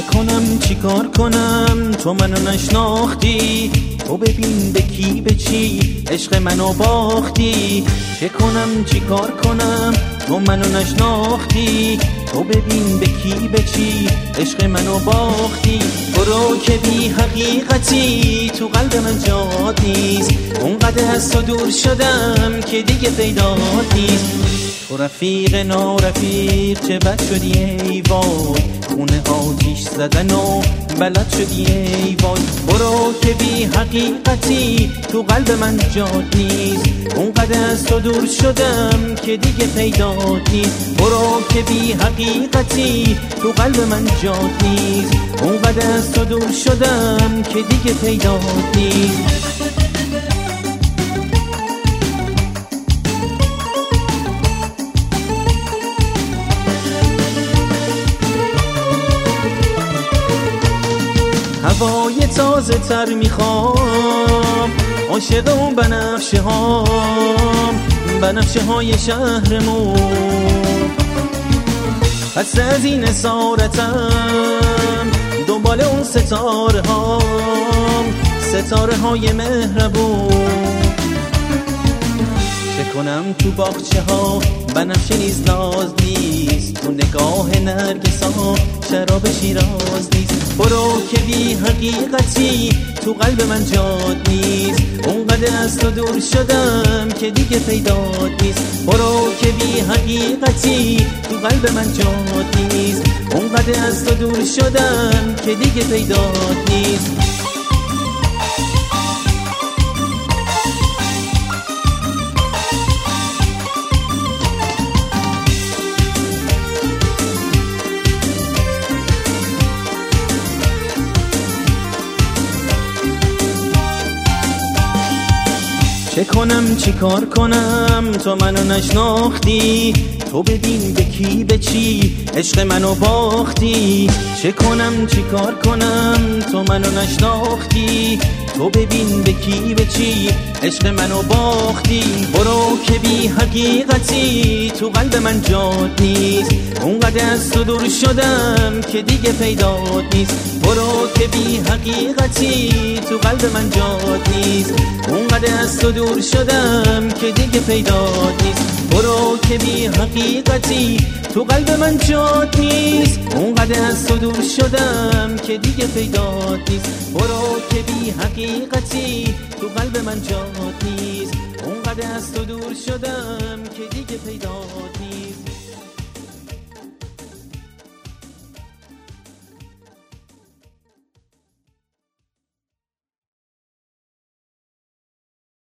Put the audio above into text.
کنم چیکار کنم؟ تو منو نشناختی تو ببین به کی به چی عشق منو باختی. چه کنم چیکار کنم؟ تو منو نشناختی تو ببین به کی به چی عشق منو باختی. برو که بی حقیقتی تو قلب من جاد نیست. اونقدر از تو دور شدم که دیگه پیدا نیست. تو رفیق نارفیق چه بد شدی ای وای؟ خونه آتیش زدن و بلد شدی ای وای؟ برو که بی حقیقتی تو قلب من جاد نیست. اونقدر از تو دور شدم که دیگه پیدا نیست. برو که بی حقیقتی تو قلب من جاد نیست. اونقدر از تو دور شدم که دیگه پیدا نیست. هوای تازه تر می‌خوام. عاشق اون بنفشه ها بنفشه های شهرمون. پس از این اسارتم دنبال اون ستاره ها ستاره های مهربون. کنم تو باغچه ها بنفشه نیز ناز نیست. تو نگاه نرگسا. شراب شیراز نیست. برو که بی حقیقتی تو قلب من جاد نیست. اونقدر از تو دور شدم که دیگه پیدا نیست. برو که بی حقیقتی تو قلب من جاد نیست. اونقدر از تو دور شدم که دیگه پیدا نیست. چه کنم چی کار کنم؟ تو منو نشناختی تو ببین به کی به چی؟ عشق منو باختی. چه کنم چی کار کنم؟ تو منو نشناختی. تو ببین به کی به چی. عشق منو باختی. برو که بی حقیقتی. تو قلب من جاد نیست. اونقدر از تو دور شدم که دیگه پیدا نیست. برو که بی حقیقتی. تو قلب من جاد نیست. اونقدر از تو دور شدم که دیگه پیدا نیست. برو که بی حقیقتی. تو قلب من جاد نیست. اونقدر از تو دور شدم که دیگه پیدا نیست. برو که بی حقیقتی. تو قلب من جاد نیست. اونقدر از تو دور شدم.